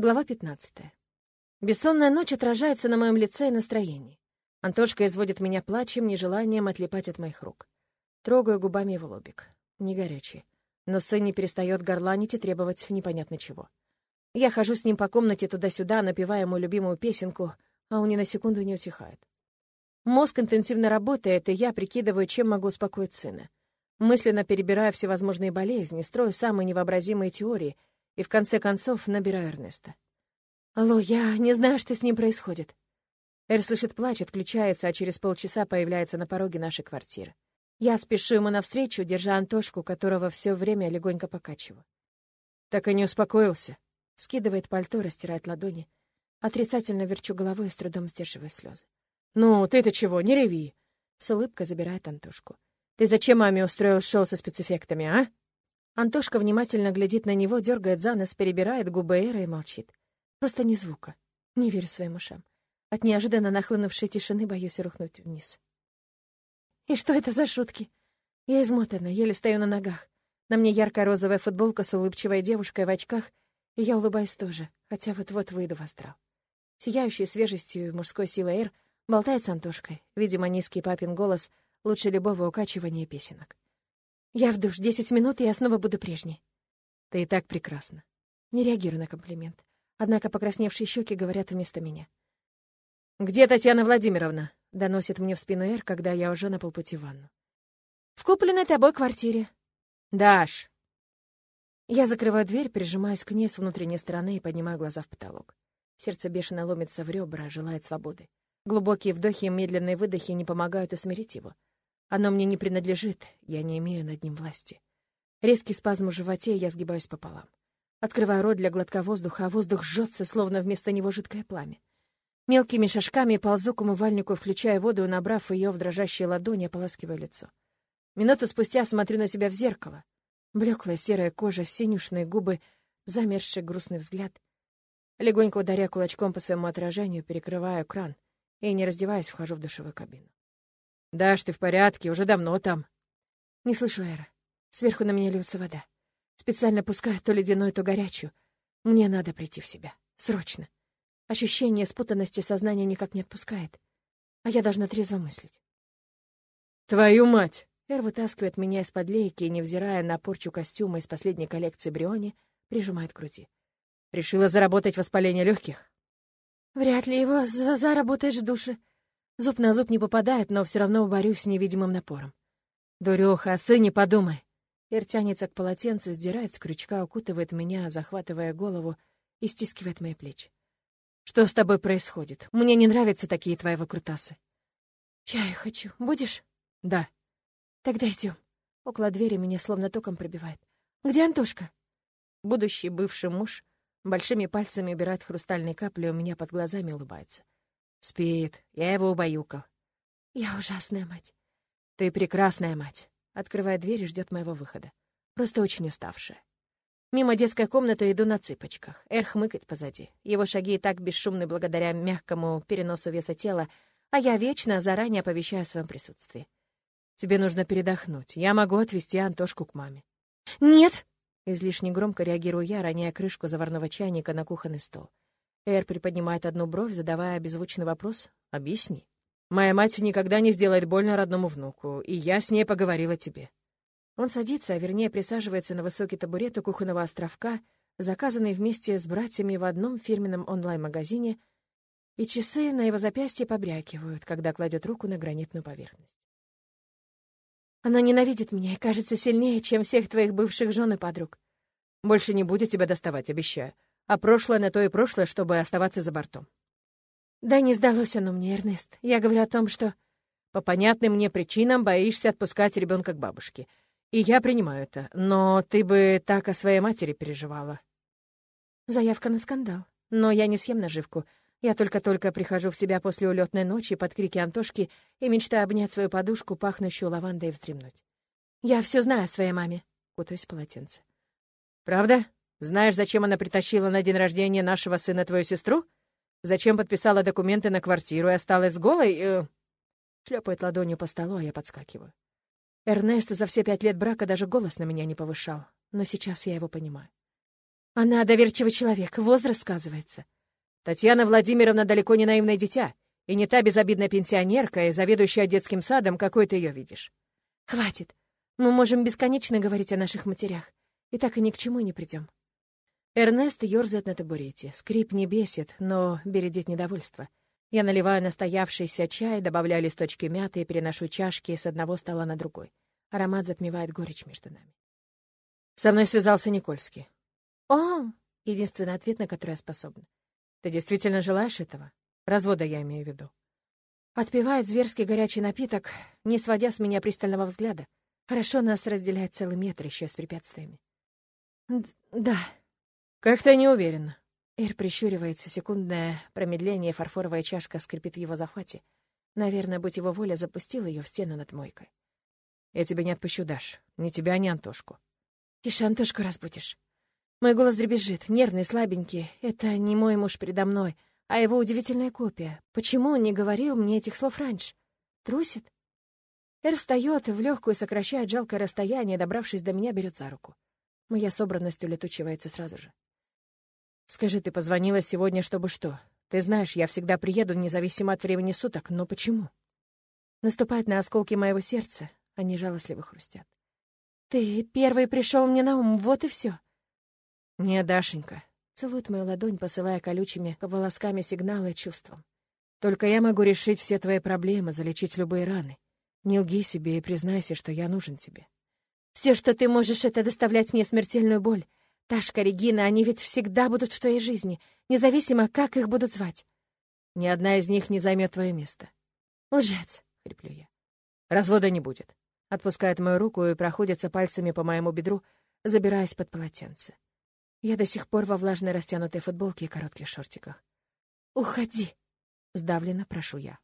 Глава 15. Бессонная ночь отражается на моем лице и настроении. Антошка изводит меня плачем, нежеланием отлипать от моих рук. Трогаю губами его лобик. Не горячий. Но сын не перестает горланить и требовать непонятно чего. Я хожу с ним по комнате туда-сюда, напевая мою любимую песенку, а он ни на секунду не утихает. Мозг интенсивно работает, и я прикидываю, чем могу успокоить сына. Мысленно перебирая всевозможные болезни, строю самые невообразимые теории и, в конце концов, набираю Эрнеста. «Алло, я не знаю, что с ним происходит». Эр слышит плач, отключается, а через полчаса появляется на пороге нашей квартиры. Я спешу ему навстречу, держа Антошку, которого все время легонько покачиваю. «Так и не успокоился», — скидывает пальто, растирает ладони. Отрицательно верчу головой и с трудом сдерживаю слезы. «Ну, ты-то чего, не реви!» С улыбкой забирает Антошку. Ты зачем маме устроил шоу со спецэффектами, а?» Антошка внимательно глядит на него, дергает за нос, перебирает губы Эра и молчит. Просто ни звука. Не верю своим ушам. От неожиданно нахлынувшей тишины боюсь рухнуть вниз. «И что это за шутки?» Я измотана, еле стою на ногах. На мне яркая розовая футболка с улыбчивой девушкой в очках, и я улыбаюсь тоже, хотя вот-вот выйду в астрал. Сияющий свежестью мужской силой Эр болтает с Антошкой. Видимо, низкий папин голос — лучше любого укачивания песенок. Я в душ десять минут, и я снова буду прежней. Ты и так прекрасна. Не реагирую на комплимент. Однако покрасневшие щеки говорят вместо меня. «Где Татьяна Владимировна?» — доносит мне в спину Эр, когда я уже на полпути в ванну. «В купленной тобой квартире». «Даш!» Я закрываю дверь, прижимаюсь к ней с внутренней стороны и поднимаю глаза в потолок. Сердце бешено ломится в ребра, желает свободы. Глубокие вдохи и медленные выдохи не помогают усмирить его. Оно мне не принадлежит, я не имею над ним власти. Резкий спазм в животе, я сгибаюсь пополам. Открываю рот для глотка воздуха, а воздух жжется, словно вместо него жидкое пламя. Мелкими шажками ползу к умывальнику, включая воду набрав ее в дрожащие ладони, ополаскиваю лицо. Минуту спустя смотрю на себя в зеркало. Блеклая серая кожа, синюшные губы, замерзший грустный взгляд. Легонько ударяя кулачком по своему отражению, перекрываю кран и, не раздеваясь, вхожу в душевую кабину. «Даш, ты в порядке? Уже давно там». Не слышу Эра. Сверху на меня льется вода. Специально пускаю то ледяную, то горячую. Мне надо прийти в себя. Срочно. Ощущение спутанности сознания никак не отпускает. А я должна трезво мыслить. «Твою мать!» Эр вытаскивает меня из-под лейки и, невзирая на порчу костюма из последней коллекции Бриони, прижимает к груди. «Решила заработать воспаление легких?» «Вряд ли его за заработаешь в душе», Зуб на зуб не попадает, но все равно борюсь с невидимым напором. «Дурёха, о сыне подумай!» Ир тянется к полотенцу, сдирает с крючка, укутывает меня, захватывая голову и стискивает мои плечи. «Что с тобой происходит? Мне не нравятся такие твои выкрутасы». «Чаю хочу. Будешь?» «Да». «Тогда идем. Около двери меня словно током пробивает. «Где Антошка?» Будущий бывший муж большими пальцами убирает хрустальные капли, у меня под глазами улыбается. Спит. Я его убаюкал. Я ужасная мать. Ты прекрасная мать. Открывает дверь и ждет моего выхода. Просто очень уставшая. Мимо детской комнаты иду на цыпочках. Эр хмыкает позади. Его шаги и так бесшумны благодаря мягкому переносу веса тела, а я вечно заранее оповещаю о своем присутствии. Тебе нужно передохнуть. Я могу отвезти Антошку к маме. «Нет!» Излишне громко реагирую я, роняя крышку заварного чайника на кухонный стол. Эр приподнимает одну бровь, задавая беззвучный вопрос. «Объясни». «Моя мать никогда не сделает больно родному внуку, и я с ней поговорила тебе». Он садится, а вернее присаживается на высокий табурет у кухонного островка, заказанный вместе с братьями в одном фирменном онлайн-магазине, и часы на его запястье побрякивают, когда кладет руку на гранитную поверхность. Она ненавидит меня и кажется сильнее, чем всех твоих бывших жен и подруг. Больше не будет тебя доставать, обещаю а прошлое на то и прошлое, чтобы оставаться за бортом. Да не сдалось оно мне, Эрнест. Я говорю о том, что... По понятным мне причинам боишься отпускать ребенка к бабушке. И я принимаю это. Но ты бы так о своей матери переживала. Заявка на скандал. Но я не съем наживку. Я только-только прихожу в себя после улетной ночи под крики Антошки и мечтаю обнять свою подушку, пахнущую лавандой, и вздремнуть. Я все знаю о своей маме. Кутаюсь в полотенце. «Правда?» Знаешь, зачем она притащила на день рождения нашего сына твою сестру? Зачем подписала документы на квартиру и осталась голой?» э... Шлепает ладонью по столу, а я подскакиваю. Эрнест за все пять лет брака даже голос на меня не повышал, но сейчас я его понимаю. Она доверчивый человек, возраст сказывается. Татьяна Владимировна далеко не наивное дитя, и не та безобидная пенсионерка и заведующая детским садом, какой ты ее видишь. Хватит. Мы можем бесконечно говорить о наших матерях, и так и ни к чему не придем. Эрнест ерзает на табурете. Скрип не бесит, но бередит недовольство. Я наливаю настоявшийся чай, добавляю листочки мяты и переношу чашки с одного стола на другой. Аромат затмевает горечь между нами. Со мной связался Никольский. «О!» — единственный ответ, на который я способна. «Ты действительно желаешь этого? Развода я имею в виду». Отпивает зверский горячий напиток, не сводя с меня пристального взгляда. Хорошо нас разделяет целый метр еще с препятствиями. «Да». «Как-то не уверена». Эр прищуривается, секундное промедление, фарфоровая чашка скрипит в его захвате. Наверное, будь его воля, запустил ее в стену над мойкой. «Я тебя не отпущу, Даш. Ни тебя, ни Антошку». «Тише, Антошку разбудишь». Мой голос дребезжит, нервный, слабенький. Это не мой муж передо мной, а его удивительная копия. Почему он не говорил мне этих слов раньше? Трусит? Эр встает в легкую сокращает жалкое расстояние, добравшись до меня, берет за руку. Моя собранность улетучивается сразу же. «Скажи, ты позвонила сегодня, чтобы что? Ты знаешь, я всегда приеду, независимо от времени суток, но почему?» Наступает на осколки моего сердца, они жалостливо хрустят. «Ты первый пришел мне на ум, вот и все. «Не, Дашенька», — целует мою ладонь, посылая колючими волосками сигналы чувствам. «Только я могу решить все твои проблемы, залечить любые раны. Не лги себе и признайся, что я нужен тебе». «Все, что ты можешь, это доставлять мне смертельную боль. Ташка, Регина, они ведь всегда будут в твоей жизни, независимо, как их будут звать». «Ни одна из них не займет твое место». «Лжец», — хриплю я. «Развода не будет». Отпускает мою руку и проходится пальцами по моему бедру, забираясь под полотенце. Я до сих пор во влажной растянутой футболке и коротких шортиках. «Уходи!» — сдавленно прошу я.